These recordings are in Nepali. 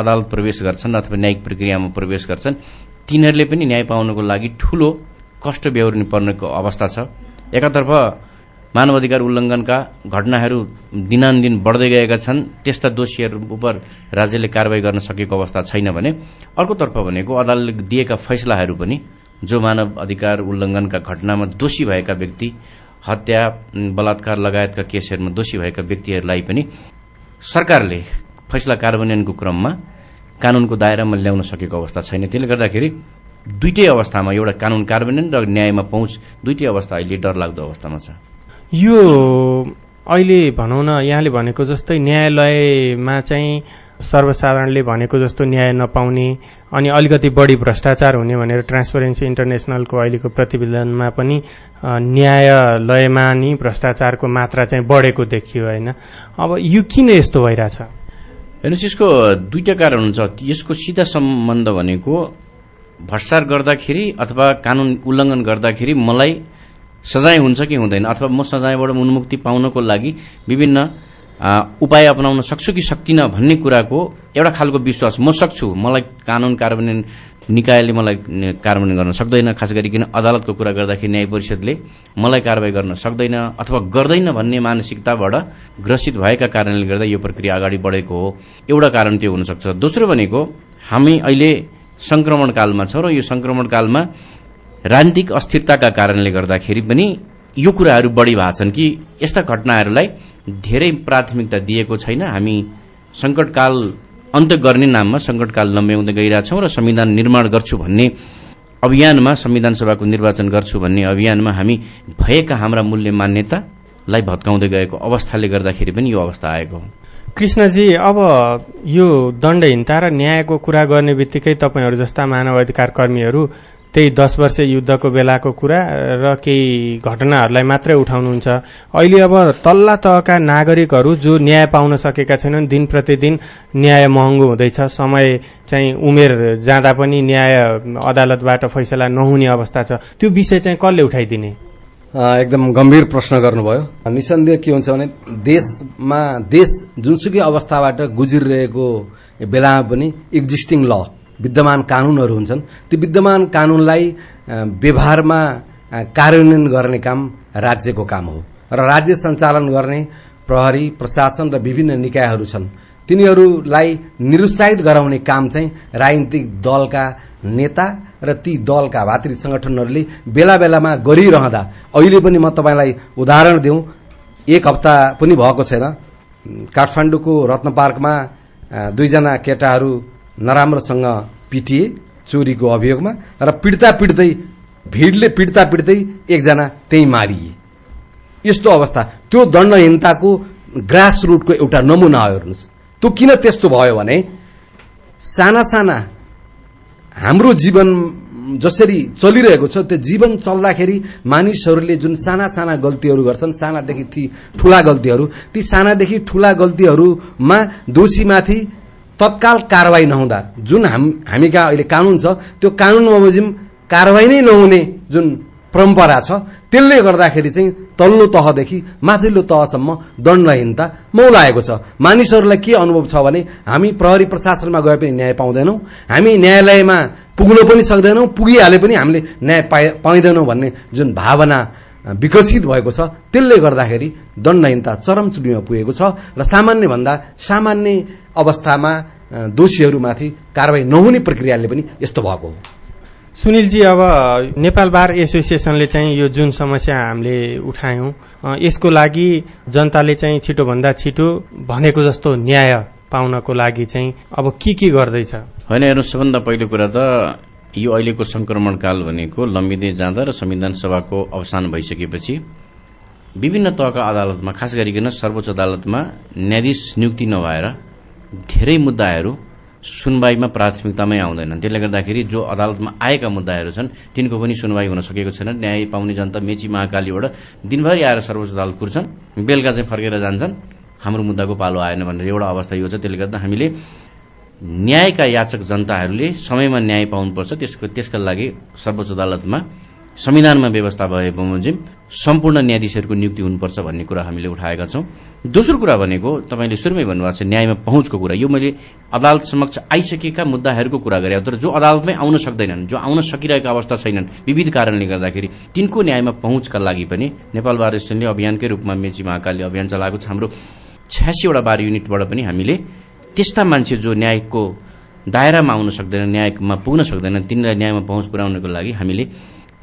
अदालत प्रवेश गर्छन् अथवा न्यायिक प्रक्रियामा प्रवेश गर्छन्। तिनीहरूले पनि न्याय पाउनको लागि ठूलो कष्ट बेहोर्नु पर्नेको अवस्था छ। एकातर्फ मानव अधिकार उल्लङ्घनका घटनाहरू दिनानुदिन बढ्दै गएका छन् त्यस्ता दोषीहरू उप राज्यले कारवाही गर्न सकेको अवस्था छैन भने। अर्कोतर्फ भनेको अदालतले दिएका फैसलाहरू पनि जो मानव अधिकार उल्लङ्घनका घटनामा दोषी भएका व्यक्ति हत्या बलात्कार लगायतका केसहरूमा दोषी भएका व्यक्तिहरूलाई पनि सरकारले फैसला कार्यान्वयनको क्रममा कानूनको दायरामा ल्याउन सकेको अवस्था छैन। त्यसले गर्दाखेरि दुइटै अवस्थामा एउटा कानून कार्यान्वयन र न्यायमा पहुँच दुइटै अवस्था अहिले डरलाग्दो अवस्थामा छ। यो अहिले भनौँ न यहाँले भनेको जस्तै न्यायालयमा चाहिँ सर्वसाधारणले भनेको जस्तो न्याय नपाउने अनि अलिकति बढी भ्रष्टाचार हुने भनेर ट्रान्सपरेन्सी इन्टरनेसनलको अहिलेको प्रतिवेदनमा पनि न्यायालयमा नि भ्रष्टाचारको मात्रा चाहिँ बढेको देखियो होइन? अब यो किन यस्तो भइरहेछ? हेर्नुहोस् यसको दुईटा कारण हुन्छ। यसको सिधा सम्बन्ध भनेको भ्रष्टाचार गर्दाखेरि अथवा कानून उल्लङ्घन गर्दाखेरि मलाई सजाय हुन्छ कि हुँदैन अथवा म सजायबाट उन्मुक्ति पाउनको लागि विभिन्न उपाय अपनाउन सक्छु कि सक्दिनँ भन्ने कुराको एउटा खालको विश्वास म सक्छु। मलाई कानून कार्यान्वयन निकायले मलाई कार्यान्वयन गर्न सक्दैन खास गरिकन अदालतको कुरा गर्दाखेरि न्याय परिषदले मलाई कारवाही गर्न सक्दैन अथवा गर्दैन भन्ने मानसिकताबाट ग्रसित भएका कारणले गर्दा यो प्रक्रिया अगाडि बढेको हो। एउटा कारण त्यो हुनसक्छ। दोस्रो भनेको हामी अहिले संक्रमण कालमा छौँ र यो संक्रमण कालमा राजनीतिक अस्थिरताका कारणले गर्दाखेरि पनि यो कुराहरू बढी भएको छन् कि यस्ता घटनाहरूलाई धेरै प्राथमिकता दिएको छैन। हामी संकटकाल अन्त्य गर्ने नाममा संकटकाल लम्ब्याउँदै गइरहेछौँ र संविधान निर्माण गर्छु भन्ने अभियानमा संविधान सभाको निर्वाचन गर्छु भन्ने अभियानमा हामी भएका हाम्रा मूल्य मान्यतालाई भत्काउँदै गएको अवस्थाले गर्दाखेरि पनि यो अवस्था आएको हो। कृष्णजी अब यो दण्डहीनता र न्यायको कुरा गर्ने बित्तिकै तपाईँहरू जस्ता मानव अधिकार कर्मीहरू त्यही दस वर्ष युद्धको बेलाको कुरा र केही घटनाहरूलाई मात्रै उठाउनुहुन्छ। अहिले अब तल्ला तहका नागरिकहरू जो न्याय पाउन सकेका छैनन् दिन प्रतिदिन न्याय महँगो हुँदैछ। समय चाहिँ उमेर जाँदा पनि न्याय अदालतबाट फैसला नहुने अवस्था छ। त्यो विषय चाहिँ कसले उठाइदिने? एकदम गम्भीर प्रश्न गर्नुभयो। निसन्देह के हुन्छ भने देशमा देश जुनसुकै अवस्थाबाट गुजिरहेको बेलामा पनि एक्जिस्टिङ ल विद्यमान कानूनहरू हुन्छन्। ती विद्यमान कानूनलाई व्यवहारमा कार्यान्वयन गर्ने काम राज्यको काम हो। र राज्य सञ्चालन गर्ने प्रहरी प्रशासन र विभिन्न निकायहरू छन्। तिनीहरूलाई निरुत्साहित गराउने काम चाहिँ राजनीतिक दलका नेता र ती दलका भातृ संगठनहरूले बेला बेलामा गरिरहँदा। अहिले पनि म तपाईँलाई उदाहरण दिउँ। एक हप्ता पनि भएको छैन। काठमाडौँको रत्न पार्कमा दुईजना केटाहरू नराम्रोसँग पिटिए चोरीको अभियोगमा र पिट्दा पिट्दै भिडले पिट्दा पिट्दै एकजना त्यही मारिए। यस्तो अवस्था। त्यो दण्डहीनताको ग्रास रुटको एउटा नमुना हो हेर्नुहोस्। त्यो किन त्यस्तो भयो भने साना साना हाम्रो जीवन जसरी चलिरहेको छ त्यो जीवन चल्दाखेरि मानिसहरूले जुन साना साना गल्तीहरू गर्छन् सानादेखि ती ठूला गल्तीहरू ती सानादेखि ठूला गल्तीहरूमा दोषीमाथि तत्काल कारवाही नहुँदा जुन हामी कहाँ अहिले कानून छ त्यो कानून बमोजिम कारवाही नै नहुने जुन परम्परा छ त्यसले गर्दाखेरि चाहिँ तल्लो तहदेखि माथिल्लो तहसम्म दण्डहीनता मौलाएको छ। मानिसहरूलाई के अनुभव छ भने हामी प्रहरी प्रशासनमा गए पनि न्याय पाउँदैनौँ हामी न्यायालयमा पुग्न पनि सक्दैनौँ पुगिहाले पनि हामीले न्याय पाइँदैनौँ भन्ने जुन भावना विकसित भएको छ त्यसले गर्दाखेरि दण्डहीनता चरम चुलीमा पुगेको छ र सामान्यभन्दा सामान्य अवस्थामा दोषीहरूमाथि कारवाही नहुने प्रक्रियाले पनि यस्तो भएको हो। सुनिलजी अब नेपाल बार एसोसिएसनले चाहिँ यो जुन समस्या हामीले उठायौं यसको लागि जनताले चाहिँ छिटोभन्दा छिटो भनेको जस्तो न्याय पाउनको लागि चाहिँ अब के के गर्दैछ? होइन हेर्नु सबभन्दा पहिलो कुरा त यो अहिलेको संक्रमण काल भनेको लम्बिँदै जाँदा र संविधान सभाको अवसान भइसकेपछि विभिन्न तहका अदालतमा खास गरिकन सर्वोच्च अदालतमा न्यायाधीश नियुक्ति नभएर धेरै मुद्दाहरू सुनवाईमा प्राथमिकतामै आउँदैनन्। त्यसले गर्दाखेरि जो अदालतमा आएका मुद्दाहरू छन् तिनको पनि सुनवाई हुन सकेको छैन। न्याय पाउने जनता मेची महाकालीबाट दिनभरि आएर सर्वोच्च अदालत कुर्छन् बेलुका चाहिँ फर्केर जान्छन्। हाम्रो मुद्दाको पालो आएन भनेर एउटा अवस्था यो छ। त्यसले गर्दा हामीले न्यायका याचक जनताहरूले समयमा न्याय पाउनुपर्छ। त्यसको त्यसका लागि सर्वोच्च अदालतमा संविधानमा व्यवस्था भए बमोजिम सम्पूर्ण न्यायाधीशहरूको नियुक्ति हुनुपर्छ भन्ने कुरा हामीले उठाएका छौं। दोस्रो कुरा भनेको तपाईँले सुरुमै भन्नुभएको छ न्यायमा पहुँचको कुरा। यो मैले अदालत समक्ष आइसकेका मुद्दाहरूको कुरा गरेँ। तर जो अदालतमै आउन सक्दैनन् जो आउन सकिरहेका अवस्था छैनन् विविध कारणले गर्दाखेरि तिनको न्यायमा पहुँचका लागि पनि नेपाल बार एसोसिएसनले अभियानकै रूपमा मेची महाकालले अभियान चलाएको छ। हाम्रो छ्यासीवटा बार युनिटबाट पनि हामीले त्यस्ता मान्छे जो न्यायको दायरामा आउन सक्दैन न्यायमा पुग्न सक्दैन तिनलाई न्यायमा पहुँच पुर्याउनको लागि हामीले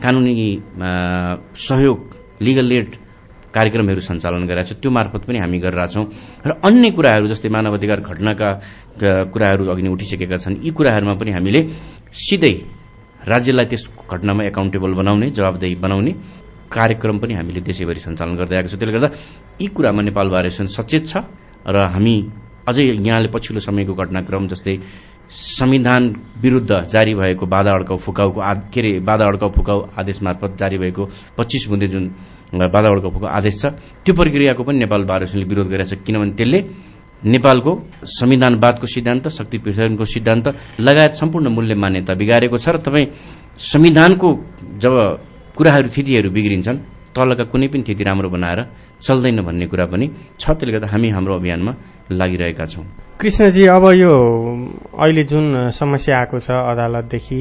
कानुनी सहयोग लिगल एड कार्यक्रमहरू सञ्चालन गरिरहेको छ त्यो मार्फत पनि हामी गरिरहेछौँ र अन्य कुराहरू जस्तै मानव अधिकार घटनाका कुराहरू अघि नै उठिसकेका छन्। यी कुराहरूमा पनि हामीले सिधै राज्यलाई त्यस घटनामा एकाउन्टेबल बनाउने जवाबदेही बनाउने कार्यक्रम पनि हामीले देशैभरि सञ्चालन गर्दै आएको छ। त्यसले गर्दा यी कुरामा नेपाल बार सचेत छ। र हामी अझै यहाँले पछिल्लो समयको घटनाक्रम जस्तै संविधान विरूद्ध जारी भएको बाधा अड्काउ फुकाउको के अरे बाधा अड्काउ फुकाउ आदेश मार्फत जारी भएको पच्चिस बुँदे जुन बाधा अड्काउको आदेश छ त्यो प्रक्रियाको पनि नेपाल बार विरोध गरेको छ किनभने त्यसले नेपालको संविधानवादको सिद्धान्त शक्ति पीठनको सिद्धान्त लगायत सम्पूर्ण मूल्य मान्यता बिगारेको छ र तपाईँ संविधानको जब कुराहरू थितिहरू बिग्रिन्छन् तलका कुनै पनि थिति राम्रो बनाएर चल्दैन भन्ने कुरा पनि छ त्यसले गर्दा हामी हाम्रो अभियानमा लागिरहेका छौँ। कृष्णजी अब यो अहिले जुन समस्या आएको छ अदालतदेखि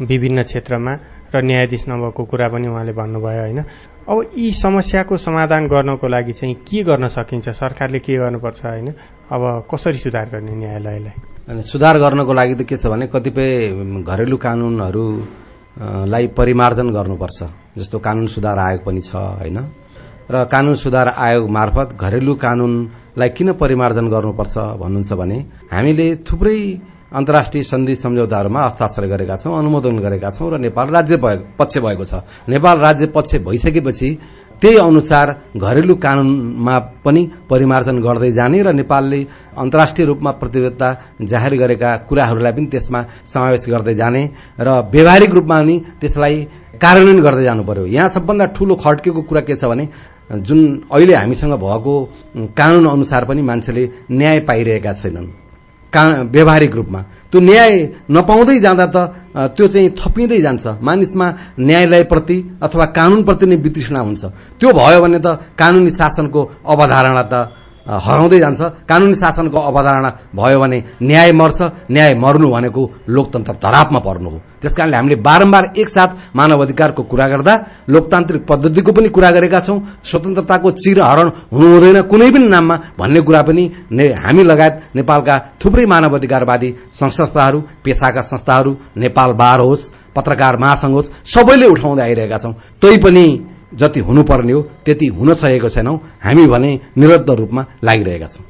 विभिन्न क्षेत्रमा र न्यायाधीश नभएको कुरा पनि उहाँले भन्नुभयो होइन? अब यी समस्याको समाधान गर्नको लागि चाहिँ के गर्न सकिन्छ? सरकारले के गर्नुपर्छ होइन? अब कसरी सुधार गर्ने न्यायालयलाई? सुधार गर्नको लागि त के छ भने कतिपय घरेलु कानूनहरूलाई परिमार्जन गर्नुपर्छ। जस्तो कानून सुधार आयोग पनि छ होइन? र कानून सुधार आयोग मार्फत घरेलु कानूनलाई किन परिमार्जन गर्नुपर्छ भन्नुहुन्छ भने हामीले थुप्रै अन्तर्राष्ट्रिय सन्धि सम्झौताहरूमा हस्ताक्षर गरेका छौं अनुमोदन गरेका छौं र नेपाल राज्य पक्ष भएको छ। नेपाल राज्य पक्ष भइसकेपछि त्यही अनुसार घरेलु कानूनमा पनि परिमार्जन गर्दै जाने र नेपालले अन्तर्राष्ट्रिय रूपमा प्रतिबद्धता जाहेर गरेका कुराहरूलाई पनि त्यसमा समावेश गर्दै जाने र व्यावहारिक रूपमा पनि त्यसलाई कार्यान्वयन गर्दै जानु पर्यो। यहाँ सबभन्दा ठूलो खड्केको कुरा के छ भने जुन अहिले हामीसँग भएको कानून अनुसार पनि मान्छेले न्याय पाइरहेका छैनन्। व्यावहारिक रूपमा। त्यो न्याय नपाउँदै जाँदा त त्यो चाहिँ थपिँदै जान्छ। मानिसमा न्यायालयप्रति अथवा कानूनप्रति नै वितृष्णा हुन्छ। त्यो भयो भने त कानूनी शासनको अवधारणा त हराउँदै जान्छ। कानूनी शासनको अवधारणा भयो भने न्याय मर्छ न्याय मर्नु भनेको लोकतन्त्र धरापमा पर्नु हो। त्यसकारणले हामीले बारम्बार एकसाथ मानव अधिकारको कुरा गर्दा लोकतान्त्रिक पद्धतिको पनि कुरा गरेका छौं। स्वतन्त्रताको चिरहरण हुनु हुँदैन कुनै पनि नाममा भन्ने कुरा पनि हामी लगायत नेपालका थुप्रै मानव अधिकारवादी संस्थाहरू पेसाका संस्थाहरू नेपाल बार होस् पत्रकार महासंघ होस् सबैले उठाउँदै आइरहेका छौं। तैपनि जति हुनुपर्ने हो त्यति हुन सकेको छैनौं। हामी भने निरन्तर रूपमा लागिरहेका छौं।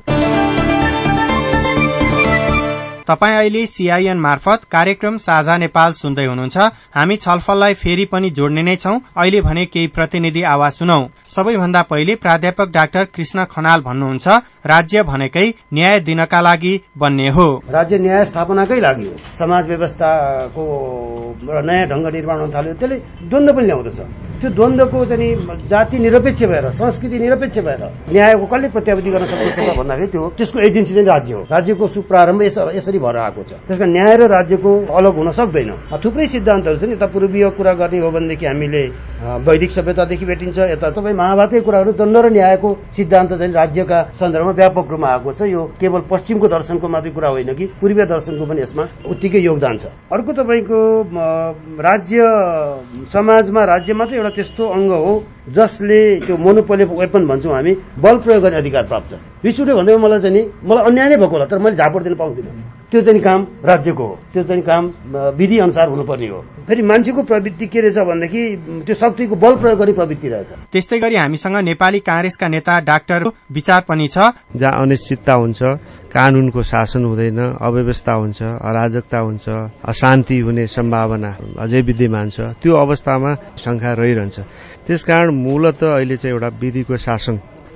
तपाईँ अहिले सीआईएन मार्फत कार्यक्रम साझा नेपाल सुन्दै हुनुहुन्छ। हामी छलफललाई फेरि पनि जोड्ने नै छौं। अहिले भने केही प्रतिनिधि आवाज सुनौ। सबैभन्दा पहिले प्राध्यापक डाक्टर कृष्ण खनाल भन्नुहुन्छ राज्य भनेकै न्याय दिनका लागि बन्ने हो। राज्य न्याय स्थापनाकै लागि हो। समाज व्यवस्थाको नयाँ ढंग निर्माण हुन थाल्यो त्यसले द्वन्द पनि ल्याउँदछ। त्यो द्वन्द्वको चाहिँ जाति निरपेक्ष भएर संस्कृति निरपेक्ष भएर न्यायको कसले प्रत्यावधि गर्न सक्छ भन्दाखेरि त्यो त्यसको एजेन्सी चाहिँ राज्य हो। राज्यको सुप्रारम्भ यसरी भएर आएको छ। त्यसका न्याय र राज्यको अलग हुन सक्दैन। थुप्रै सिद्धान्तहरू छन्। यता पूर्वीय कुरा गर्ने हो भनेदेखि हामीले वैदिक सभ्यतादेखि भेटिन्छ। यता सबै महाभारतकै कुराहरू दण्ड र न्यायको सिद्धान्त चाहिँ राज्यका सन्दर्भमा व्यापक रूपमा आएको छ। यो केवल पश्चिमको दर्शनको मात्रै कुरा होइन कि पूर्वीय दर्शनको पनि यसमा उत्तिकै योगदान छ। अर्को तपाईँको राज्य समाजमा राज्य मात्रै एउटा त्यस्तो अङ्ग हो जसले त्यो मोनोपोले वेपन भन्छौँ हामी बल प्रयोग गर्ने अधिकार प्राप्त छ। रिस उठ्यो भन्दैमा मलाई चाहिँ नि मलाई अन्याय नै भएको होला तर मैले झापड दिन पाउँदिनँ। त्यो चाहिँ काम राज्यको हो। त्यो चाहिँ काम विधि अनुसार हुनुपर्ने हो। फेरि मान्छेको प्रवृत्ति के रहेछ भनेदेखि त्यो शक्तिको बल प्रयोग गर्ने प्रवृत्ति रहेछ। त्यस्तै गरी हामीसँग नेपाली कांग्रेसका नेता डाक्टर विचार पनि छ। जहाँ अनिश्चितता हुन्छ कानूनको शासन हुँदैन अव्यवस्था हुन्छ अराजकता हुन्छ अशान्ति हुने सम्भावना अझै विद्यमान छ। त्यो अवस्थामा शंका रहिरहन्छ। त्यसकारण मूलत अहिले चाहिँ एउटा विधिको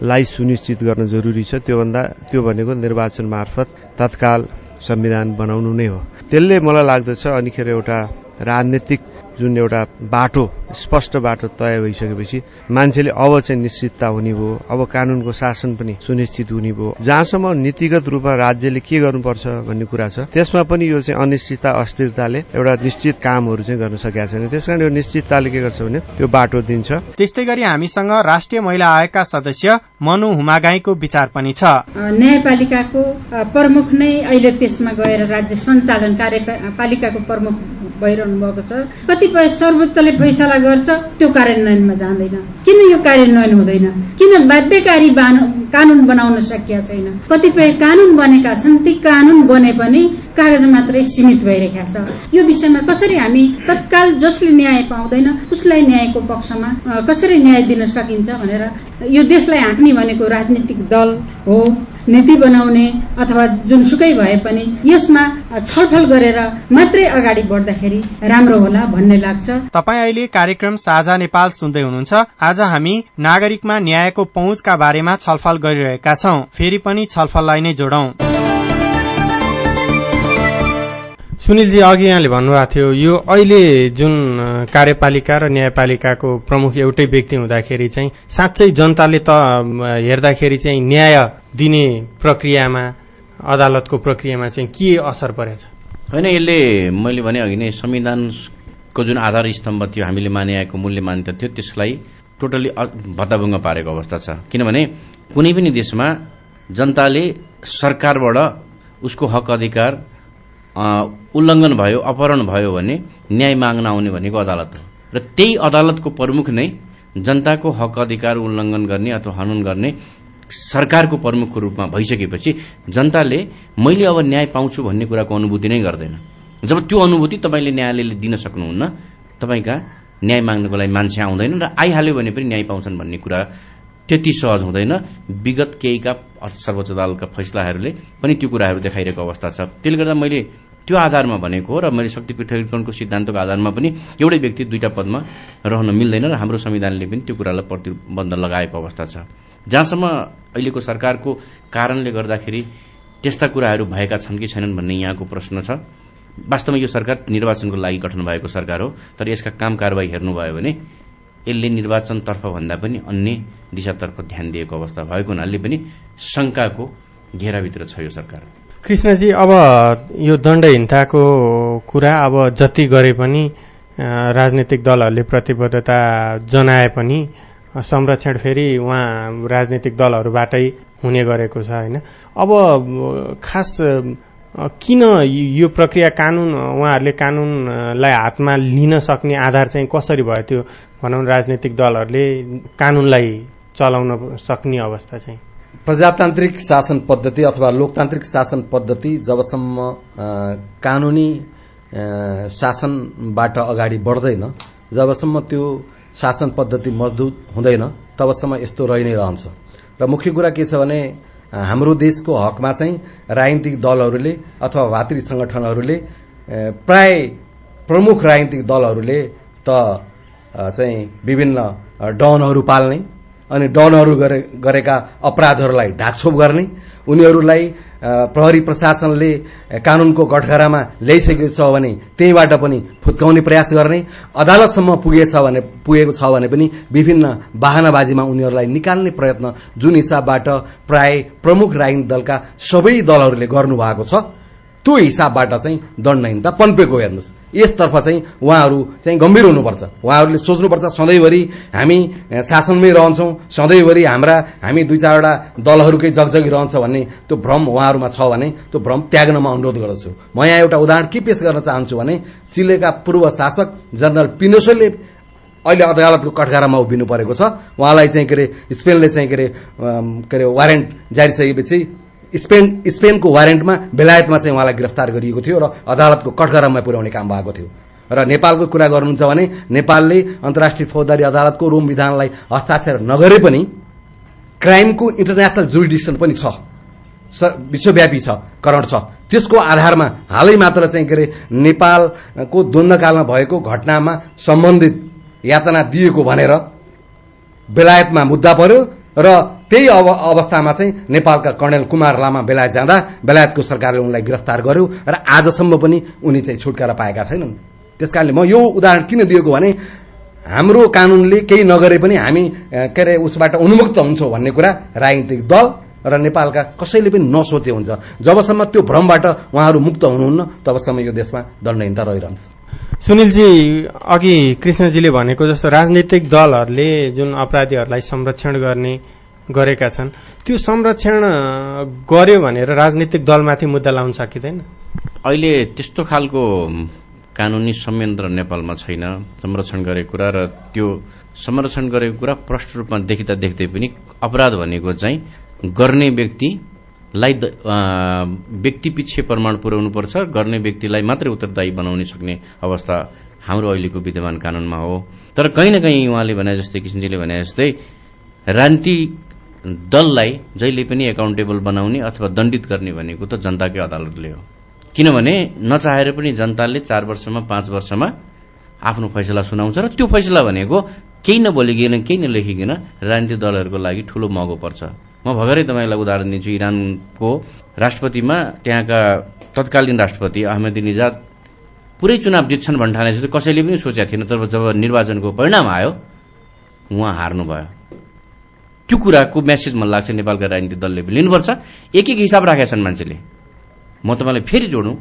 शासनलाई सुनिश्चित गर्न जरुरी छ। त्योभन्दा त्यो भनेको निर्वाचन मार्फत तत्काल संविधान बनाउनु नै हो। त्यसले मलाई लाग्दछ अनिखेर एउटा राजनीतिक जुन एउटा बाटो स्पष्ट बाटो तय भइसकेपछि मान्छेले अब चाहिँ निश्चितता हुने भयो अब कानूनको शासन पनि सुनिश्चित हुने भयो। जहाँसम्म नीतिगत रूपमा राज्यले के गर्नुपर्छ भन्ने कुरा छ त्यसमा पनि यो चाहिँ अनिश्चितता अस्थिरताले एउटा निश्चित कामहरू चाहिँ गर्न सकेका छैन त्यस कारण यो निश्चितताले के गर्छ भने त्यो बाटो दिन्छ। त्यस्तै गरी हामीसँग राष्ट्रिय महिला आयोगका सदस्य मनु हुमागाईको विचार पनि छ। न्यायपालिकाको प्रमुख नै अहिले त्यसमा गएर राज्य सञ्चालन कार्यपालिकाको प्रमुख भइरहनु भएको छ कतिपय सर्वोच्चले फैसला गर्छ त्यो कार्यान्वयनमा जाँदैन। किन यो कार्यान्वयन हुँदैन? किन बाध्यकारी कानून बनाउन सकिया छैन? कतिपय कानून बनेका छन् ती कानून बने पनि कागज मात्रै सीमित भइरहेका छ। यो विषयमा कसरी हामी तत्काल जसले न्याय पाउँदैन उसलाई न्यायको पक्षमा कसरी न्याय दिन सकिन्छ भनेर यो देशलाई हाँक्ने भनेको राजनीतिक दल हो। नीति बनाउने अथवा जुनसुकै भए पनि यसमा छलफल गरेर मात्रै अगाडि बढ्दाखेरि राम्रो होला भन्ने लाग्छ। तपाईँ अहिले कार्यक्रम साझा नेपाल सुन्दै हुनुहुन्छ। आज हामी नागरिकमा न्यायको पहुँचका बारेमा छलफल गरिरहेका छौं। फेरि पनि छलफललाई नै जोडौं। सुनिलजी अघि यहाँले भन्नुभएको थियो यो अहिले जुन कार्यपालिका र न्यायपालिकाको प्रमुख एउटै व्यक्ति हुँदाखेरि चाहिँ साँच्चै जनताले त हेर्दाखेरि चाहिँ न्याय दिने प्रक्रियामा अदालतको प्रक्रियामा चाहिँ के असर परेछ? होइन यसले मैले भने अघि नै संविधानको जुन आधार स्तम्भ थियो हामीले माने आएको मूल्य मान्यता थियो त्यसलाई टोटली भत्ताभुङ्ग पारेको अवस्था छ। किनभने कुनै पनि देशमा जनताले सरकारबाट उसको हक अधिकार उल्लङ्घन भयो अपहरण भयो भने न्याय माग्न आउने भनेको अदालत हो। र त्यही अदालतको प्रमुख नै जनताको हक अधिकार उल्लङ्घन गर्ने अथवा हनन गर्ने सरकारको प्रमुखको रूपमा भइसकेपछि जनताले मैले अब न्याय पाउँछु भन्ने कुराको अनुभूति नै गर्दैन। जब त्यो अनुभूति तपाईँले न्यायालयले दिन सक्नुहुन्न तपाईँका न्याय माग्नको लागि मान्छे आउँदैन र आइहाल्यो भने पनि न्याय पाउँछन् भन्ने कुरा त्यति सहज हुँदैन। विगत केहीका सर्वोच्च अदालतका फैसलाहरूले पनि त्यो कुराहरू देखाइरहेको अवस्था छ। त्यसले गर्दा मैले त्यो आधारमा भनेको र मैले शक्ति पृथकीकरणको सिद्धान्तको आधारमा पनि एउटै व्यक्ति दुईटा पदमा रहन मिल्दैन र हाम्रो संविधानले पनि त्यो कुरालाई प्रतिबन्ध लगाएको अवस्था छ। जहाँसम्म अहिलेको सरकारको कारणले गर्दाखेरि त्यस्ता कुराहरू भएका छन् कि छैनन् भन्ने यहाँको प्रश्न छ। वास्तवमा यो सरकार निर्वाचनको लागि गठन भएको सरकार हो तर यसका काम कारवाही हेर्नुभयो भने यसले निर्वाचनतर्फ भन्दा पनि अन्य दिशातर्फ ध्यान दिएको अवस्था भएको हुनाले पनि शंकाको घेराभित्र छ यो सरकार। कृष्णजी अब यो दण्डहीनताको कुरा अब जति गरे पनि राजनीतिक दलहरूले प्रतिबद्धता जनाए पनि संरक्षण फेरि उहाँ राजनीतिक दलहरूबाटै हुने गरेको छ होइन? अब खास किन यो प्रक्रिया कानून उहाँहरूले कानूनलाई हातमा लिन सक्ने आधार चाहिँ कसरी भयो? त्यो भनौँ राजनीतिक दलहरूले कानूनलाई चलाउन सक्ने अवस्था चाहिँ। प्रजातान्त्रिक शासन पद्धति अथवा लोकतान्त्रिक शासन पद्धति जबसम्म कानूनी शासनबाट अगाडि बढ्दैन जबसम्म त्यो शासन पद्धति मजबुत हुँदैन तबसम्म यस्तो रहि नै रहन्छ। र मुख्य कुरा के छ भने हाम्रो देशको हकमा चाहिँ राजनीतिक दलहरूले अथवा भातृ संगठनहरूले प्राय प्रमुख राजनीतिक दलहरूले त चाहिँ विभिन्न डनहरू पाल्ने। अनि डनहरू गरेका अपराधहरूलाई ढाकछोप गर्ने उनीहरूलाई प्रहरी प्रशासनले कानूनको कठघरामा ल्याइसकेको छ भने त्यहीबाट पनि फुत्काउने प्रयास गर्ने अदालतसम्म पुगेछ भने पुगेको छ भने पनि विभिन्न वाहनाबाजीमा उनीहरूलाई निकाल्ने प्रयत्न जुन हिसाबबाट प्राय प्रमुख राजनीतिक दलका सबै दलहरूले गर्नुभएको छ। त्यो हिसाबबाट चाहिँ दण्डहीनता पन्पेको हेर्नुहोस्। यसतर्फ चाहिँ उहाँहरू चाहिँ गम्भीर हुनुपर्छ। उहाँहरूले सोच्नुपर्छ सधैँभरि हामी शासनमै रहन्छौँ। सधैँभरि हाम्रा हामी दुई चारवटा दलहरूकै जगजगी रहन्छ भन्ने त्यो भ्रम उहाँहरूमा छ भने त्यो भ्रम त्याग्नमा अनुरोध गर्दछु। म यहाँ एउटा उदाहरण के पेश गर्न चाहन्छु भने चिलेका पूर्व शासक जनरल पिनोसोले अहिले अदालतको कठघारामा उभिनु परेको छ। उहाँलाई चाहिँ के अरे स्पेनले चाहिँ के अरे के अरे वारेन्ट जारी सकेपछि स्पेन स्पेनको वारेन्टमा बेलायतमा चाहिँ उहाँलाई गिरफ्तार गरिएको थियो र अदालतको कठघरामा पुर्याउने काम भएको थियो। र नेपालको कुरा गर्नुहुन्छ भने नेपालले अन्तर्राष्ट्रिय फौजदारी अदालतको रोम विधानलाई हस्ताक्षर नगरे पनि क्राइमको इन्टरनेसनल जुरिडिक्सन पनि छ। विश्वव्यापी छ करण छ। त्यसको आधारमा हालै मात्र चाहिँ के अरे नेपालको द्वन्द्वकालमा भएको घटनामा सम्बन्धित यातना दिएको भनेर बेलायतमा मुद्दा पर्यो। र त्यही अवस्थामा चाहिँ नेपालका कर्णेल कुमार लामा बेलायत जाँदा बेलायतको सरकारले उनलाई गिरफ्तार गर्यो र आजसम्म पनि उनी चाहिँ छुटकारा पाएका छैनन्। त्यसकारणले म यो उदाहरण किन दिएको भने हाम्रो कानूनले केही नगरे पनि हामी के अरे उसबाट उन्मुक्त हुन्छौँ भन्ने कुरा राजनीतिक दल र नेपालका कसैले पनि नसोचे हुन्छ। जबसम्म त्यो भ्रमबाट उहाँहरू मुक्त हुनुहुन्न तबसम्म यो देशमा दण्डहीनता रहिरहन्छ। सुनिलजी अघि कृष्णजीले भनेको जस्तो राजनीतिक दलहरूले जुन अपराधीहरूलाई संरक्षण गर्ने गरेका छन् त्यो संरक्षण गर्यो भनेर राजनीतिक दलमाथि मुद्दा लाउन सकिँदैन? अहिले त्यस्तो खालको कानुनी संयन्त्र नेपालमा छैन संरक्षण गरेको कुरा र त्यो संरक्षण गरेको कुरा प्रष्ट रूपमा देखिँदा देख्दै पनि अपराध भनेको चाहिँ गर्ने व्यक्तिलाई अ, व्यक्तिपिच्छे प्रमाण पुर्याउनुपर्छ गर्ने व्यक्तिलाई मात्रै उत्तरदायी बनाउन सक्ने अवस्था हाम्रो अहिलेको विद्यमान कानूनमा हो। तर कहीँ न कहीँ उहाँले भने जस्तै किसिमजीले भने जस्तै राजनीतिक दललाई जहिले पनि एकाउन्टेबल बनाउने अथवा दण्डित गर्ने भनेको त जनताकै अदालतले हो। किनभने नचाहेर पनि जनताले चार वर्षमा पाँच वर्षमा आफ्नो फैसला सुनाउँछ र त्यो फैसला भनेको केही नबोलिकन केही नलेखिकन राजनीतिक दलहरूको लागि ठूलो महँगो पर्छ। म भर्खरै तपाईँलाई उदाहरण दिन्छु इरानको राष्ट्रपतिमा त्यहाँका तत्कालीन राष्ट्रपति अहमदिनिजाद पुरै चुनाव जित्छन् भन्ने ठाने जस्तो कसैले पनि सोचेको थिएन तर जब निर्वाचनको परिणाम आयो उहाँ हार्नुभयो। त्यो कुराको म्यासेज मन लाग्छ नेपालका राजनीतिक दलले पनि लिनुपर्छ। एक एक हिसाब राखेका छन् मान्छेले। म तपाईँलाई फेरि जोडौँ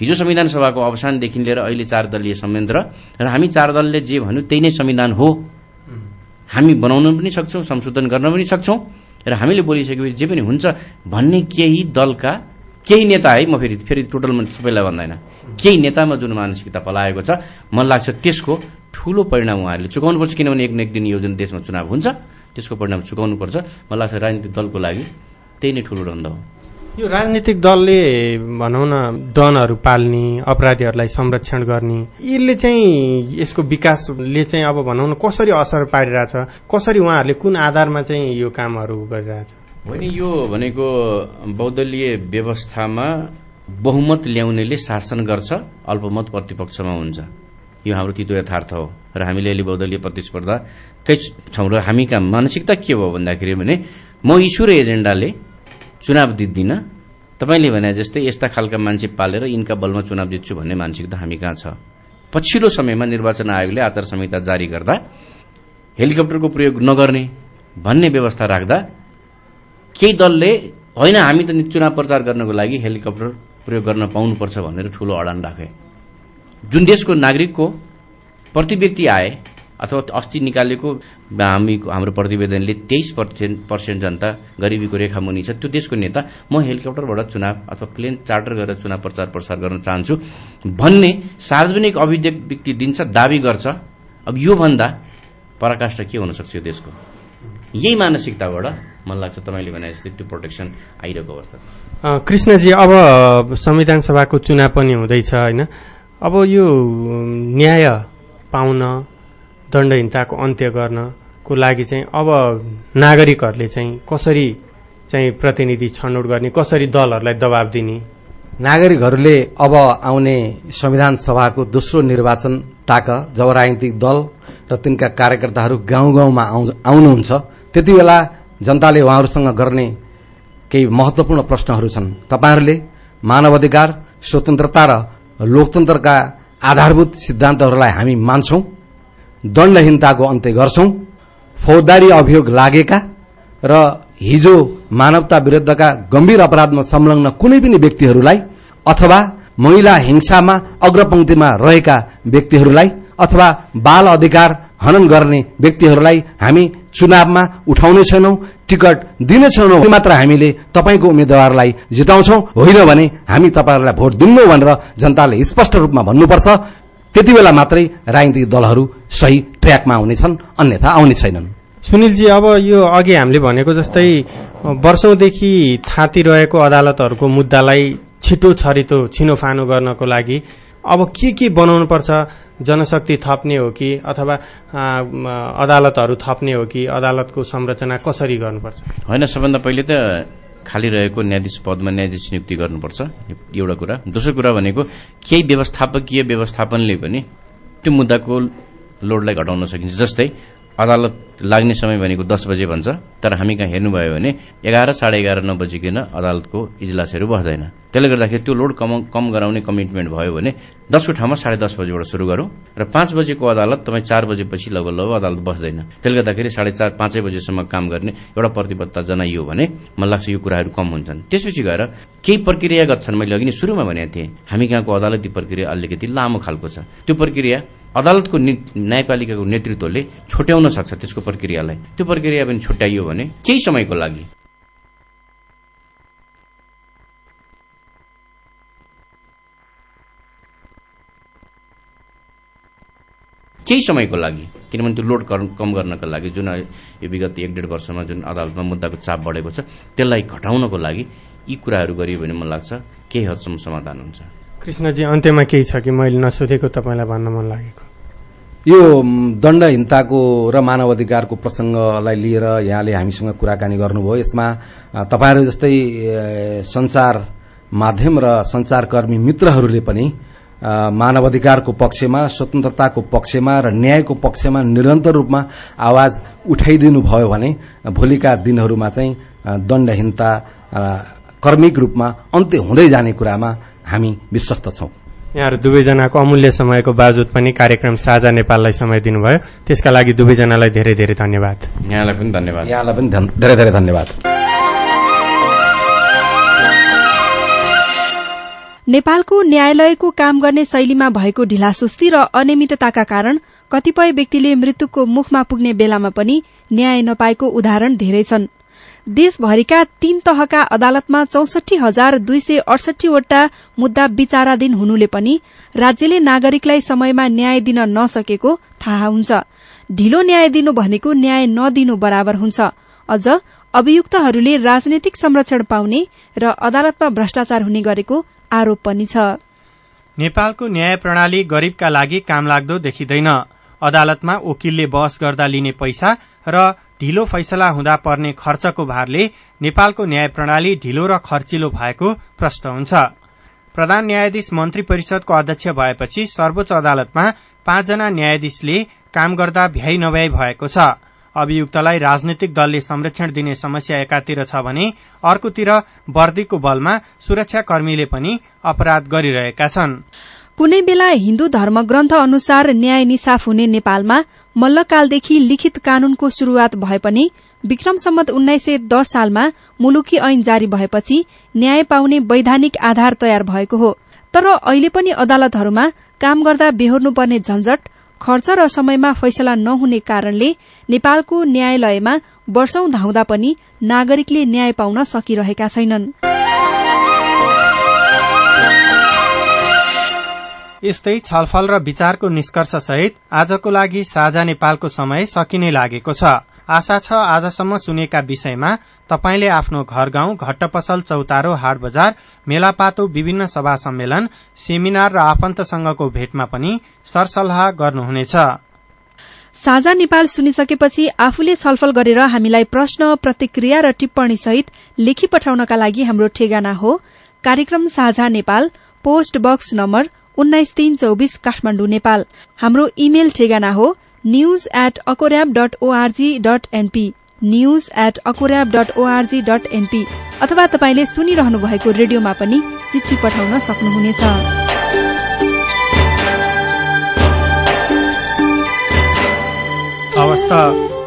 हिजो संविधान सभाको अवसानदेखि लिएर अहिले चार दलीय संयन्त्र र हामी चार दलले जे भन्यो त्यही नै संविधान हो। हामी बनाउन पनि सक्छौँ संशोधन गर्न पनि सक्छौँ। र हामीले बोलिसकेपछि जे पनि हुन्छ भन्ने केही दलका केही नेता है म फेरि फेरि टोटलमा सबैलाई भन्दैन। केही नेतामा जुन मानसिकता पलाएको छ मलाई लाग्छ त्यसको ठूलो परिणाम उहाँहरूले चुकाउनुपर्छ किनभने एक न एक दिन यो जुन देशमा चुनाव हुन्छ त्यसको परिणाम चुकाउनुपर्छ। मलाई लाग्छ राजनीतिक दलको लागि त्यही नै ठूलो रन्द हो यो राजनीतिक दलले भनौँ न डनहरू पाल्ने अपराधीहरूलाई संरक्षण गर्ने यसले चाहिँ यसको विकासले चाहिँ अब भनौँ न कसरी असर पारिरहेछ कसरी उहाँहरूले कुन आधारमा चाहिँ यो कामहरू गरिरहेछ? होइन यो भनेको बहुदलीय व्यवस्थामा बहुमत ल्याउनेले शासन गर्छ अल्पमत प्रतिपक्षमा हुन्छ। यो हाम्रो तितो यथार्थ हो। र हामीले अहिले बहुदलीय प्रतिस्पर्धाकै छौँ र हामीका मानसिकता के भयो भन्दाखेरि भने म इस्यु र एजेन्डाले चुनाव जित्दिनँ तपाईँले भने जस्तै यस्ता खालका मान्छे पालेर यिनका बलमा चुनाव जित्छु भन्ने मानसिकता हामी कहाँ छ? पछिल्लो समयमा निर्वाचन आयोगले आचार संहिता जारी गर्दा हेलिकप्टरको प्रयोग नगर्ने भन्ने व्यवस्था राख्दा केही दलले होइन हामी त चुनाव प्रचार गर्नको लागि हेलिकप्टर प्रयोग गर्न पाउनुपर्छ भनेर ठूलो अडान राखे। जुन देशको नागरिकको प्रति व्यक्ति आए अथवा अस्ति निकालेको हामी हाम्रो प्रतिवेदनले तेइस पर्सेन्ट पर्सेन्ट जनता गरिबीको रेखा मुनि छ। त्यो देशको नेता म हेलिकप्टरबाट चुनाव अथवा प्लेन चार्टर गरेर चुनाव प्रचार प्रसार गर्न चाहन्छु भन्ने सार्वजनिक अभिव्यक्ति दिन्छ दावी गर्छ। अब योभन्दा पराकाष्ठ के हुन सक्छ यो देशको? यही मानसिकताबाट मलाई लाग्छ तपाईँले भने जस्तै त्यो प्रोटेक्सन आइरहेको अवस्था। कृष्णजी अब संविधान सभाको चुनाव पनि हुँदैछ होइन? अब यो न्याय पाउन दण्डहीनताको अन्त्य गर्नको लागि चाहिँ अब नागरिकहरूले चाहिँ कसरी चाहिँ प्रतिनिधि छनौट गर्ने कसरी दलहरूलाई दबाब दिने? नागरिकहरूले अब आउने संविधान सभाको दोस्रो निर्वाचन ताक जब राजनीतिक दल र तिनका कार्यकर्ताहरू गाउँ गाउँमा आउ- आउनुहुन्छ। त्यति बेला जनताले उहाँहरूसँग गर्ने केही महत्वपूर्ण प्रश्नहरू छन्। तपाईँहरूले मानव अधिकार स्वतन्त्रता र लोकतन्त्रका आधारभूत सिद्धान्तहरूलाई हामी मान्छौं। दण्डहीनताको अन्त्य गर्छौं। फौजदारी अभियोग लागेका र हिजो मानवता विरुद्धका गम्भीर अपराधमा संलग्न कुनै पनि व्यक्तिहरूलाई अथवा महिला हिंसामा अग्रपंक्तिमा रहेका व्यक्तिहरूलाई अथवा बाल अधिकार हनन गर्ने व्यक्तिहरूलाई हामी चुनावमा उठाउने छैनौं टिकट दिने छैनौं मात्र हामीले तपाईँको उम्मेद्वारलाई जिताउँछौं। होइन भने हामी तपाईँहरूलाई भोट दिन्नौ भनेर जनताले स्पष्ट रूपमा भन्नुपर्छ। त्यति बेला मात्रै राजनीतिक दलहरू सही ट्र्याकमा आउनेछन् अन्यथा आउने छैनन्। सुनिलजी अब यो अघि हामीले भनेको जस्तै वर्षौंदेखि थाँतिरहेको अदालतहरूको मुद्दालाई छिटो छरितो छिनोफानो गर्नको लागि अब के के बनाउनु पर्छ जनशक्ति थप्ने हो कि अथवा अदालतहरू थप्ने हो कि अदालतको संरचना कसरी गर्नुपर्छ? होइन सबभन्दा पहिले त खाली रहेको न्यायाधीश पदमा न्यायाधीश नियुक्ति गर्नुपर्छ। एउटा कुरा। दोस्रो कुरा भनेको केही व्यवस्थापकीय व्यवस्थापनले पनि त्यो मुद्दाको लोडलाई घटाउन सकिन्छ। जस्तै अदालत लाग्ने समय भनेको दस बजे भन्छ तर हामी कहाँ हेर्नुभयो भने एघार साढे एघार नबजिकन अदालतको इजलासहरू बस्दैन। त्यसले गर्दाखेरि त्यो लोड कम कम गराउने कमिटमेन्ट भयो भने दसको ठाउँमा साढे दस बजीबाट सुरु गरौँ र पाँच बजेको अदालत तपाईँ चार बजेपछि लगभग लगभग अदालत बस्दैन। त्यसले गर्दाखेरि साढे चार पाँचै बजेसम्म काम गर्ने एउटा प्रतिबद्धता जनाइयो भने मलाई लाग्छ यो कुराहरू कम हुन्छन्। त्यसपछि गएर केही प्रक्रियागत छन् मैले अघि नै सुरुमा भनेको थिएँ हामी कहाँको अदालती प्रक्रिया अलिकति लामो खालको छ। त्यो प्रक्रिया अदालतको न्यायपालिकाको नेतृत्वले छुट्याउन सक्छ त्यसको प्रक्रियालाई। त्यो प्रक्रिया पनि छुट्याइयो भने केही समयको लागि। केही समयको लागि किनभने त्यो लोड कम गर्नको लागि जुन यो विगत एक डेढ वर्षमा जुन अदालतमा मुद्दाको चाप बढेको छ त्यसलाई घटाउनको लागि यी कुराहरू गरियो भने मलाई लाग्छ केही हदसम्म समाधान हुन्छ। कृष्णजी अन्त्यमा केही छ कि? मैले नसोधेको तपाईँलाई भन्न मन लागेको। यो दण्डहीनताको र मानव अधिकारको प्रसङ्गलाई लिएर यहाँले हामीसँग कुराकानी गर्नुभयो। यसमा तपाईँहरू जस्तै संचार माध्यम र संचारकर्मी मित्रहरूले पनि मानव अधिकारको पक्षमा स्वतन्त्रताको पक्षमा र न्यायको पक्षमा निरन्तर रूपमा आवाज उठाइदिनु भयो भने भोलिका दिनहरूमा चाहिँ दण्डहीनता कर्मिक रूपमा अन्त्य हुँदै जाने कुरामा हामी विश्वस्त छौं। यहाँहरू दुवैजनाको अमूल्य समयको बावजुद पनि कार्यक्रम साझा नेपाललाई समय दिनुभयो। त्यसका लागि दुवैजनालाई धेरै धेरै धन्यवाद। यहाँलाई पनि धन्यवाद। यहाँलाई पनि धेरै धेरै धन्यवाद। नेपालको न्यायालयको काम गर्ने शैलीमा भएको ढिलासुस्ती र अनियमितताका कारण कतिपय व्यक्तिले मृत्युको मुखमा पुग्ने बेलामा पनि न्याय नपाएको उदाहरण धेरै छन्। देशभरिका तीन तहका अदालतमा चौसठी हजार दुई सय अडसठीवटा मुद्दा विचाराधीन हुनुले पनि राज्यले नागरिकलाई समयमा न्याय दिन नसकेको थाहा हुन्छ। ढिलो न्याय दिनु भनेको न्याय नदिनु बराबर हुन्छ। अझ अभियुक्तहरूले राजनैतिक संरक्षण पाउने र अदालतमा भ्रष्टाचार हुने गरेको आरोप पनि छ। नेपालको न्याय प्रणाली गरीबका लागि काम लाग्दो देखिँदैन। अदालतमा वकिलले बहस गर्दा लिने पैसा र ढिलो फैसला हुँदा पर्ने खर्चको भारले नेपालको न्याय प्रणाली ढिलो र खर्चिलो भएको प्रश्न हुन्छ। प्रधान न्यायाधीश मन्त्री परिषदको अध्यक्ष भएपछि सर्वोच्च अदालतमा पाँचजना न्यायाधीशले काम गर्दा भ्याइ नभ्याइ भएको छ। अभियुक्तलाई राजनैतिक दलले संरक्षण दिने समस्या एकातिर छ भने अर्कोतिर वर्दीको बलमा सुरक्षाकर्मीले पनि अपराध गरिरहेका छन्। कुनै बेला हिन्दू धर्मग्रन्थ अनुसार न्याय निसाफ हुने नेपालमा मल्लकालदेखि लिखित कानूनको शुरूआत भए पनि विक्रम सम्मत उन्नाइस सय दस सालमा मुलुकी ऐन जारी भएपछि न्याय पाउने वैधानिक आधार तयार भएको हो। तर अहिले पनि अदालतहरूमा काम गर्दा बेहोर्नुपर्ने झन्झट खर्च र समयमा फैसला नहुने कारणले नेपालको न्यायालयमा वर्षौं धाउँदा पनि नागरिकले न्याय पाउन सकिरहेका छैनन्। यस्तै छलफल र विचारको निष्कर्ष सहित आजको लागि साझा नेपालको समय सकिने लागेको छ। आशा छ आजसम्म सुनेका विषयमा तपाईँले आफ्नो घर गाउँ घट्ट पसल चौतारो हाट बजार मेलापातो विभिन्न सभा सम्मेलन सेमिनार र आफन्तसँगको भेटमा पनि सरसल्लाह गर्नुहुनेछ। साझा नेपाल सुनिसकेपछि आफूले छलफल गरेर हामीलाई प्रश्न प्रतिक्रिया र टिप्पणी सहित लेखी पठाउनका लागि हाम्रो ठेगाना हो। कार्यक्रम साझा नेपाल पोस्ट बक्स नम्बर उन्नाइस तीन चौबिस काठमाडौँ नेपाल। हाम्रो इमेल ठेगाना हो news at अकोर्याब dot ORG dot NP news at अकोर्याब dot ORG dot NP अथवा तपाईँले सुनिरहनु भएको रेडियोमा पनि चिठी पठाउन सक्नुहुनेछ।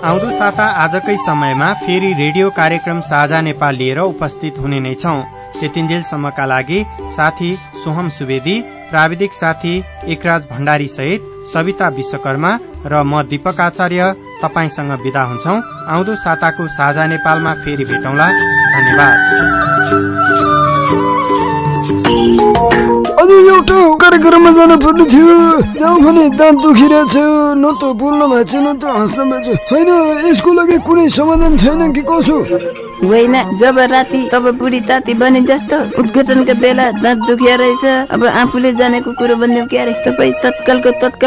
आउँदो साता आजकै समयमा फेरि रेडियो कार्यक्रम साझा नेपाल लिएर उपस्थित हुने नै छौं। त्यतिन्जेलसम्मका लागि साथी सोहम सुवेदी प्राविधिक साथी एकराज भण्डारी सहित सविता विश्वकर्मा र म दीपक आचार्य तपाईँसँग विदा हुन्छौ। आउँदो साताको साझा नेपालमा फेरि भेटौँला। धन्यवाद। अझ एउटा कार्यक्रममा जानु पर्ने थियो। जाउँ भने दाँत दुखिरहेछ। न त बोल्न भएको छ न त हाँस्न भएको छ होइन यसको लागि कुनै समाधान छैन कि कसो? होइन जब राति तब बुढी ताती बने जस्तो उद्घाटनका बेला दाँत दुखिया रहेछ। अब आफूले जानेको कुरो बनिदियो क्यारे? तपाईँ तत्कालको तत्काल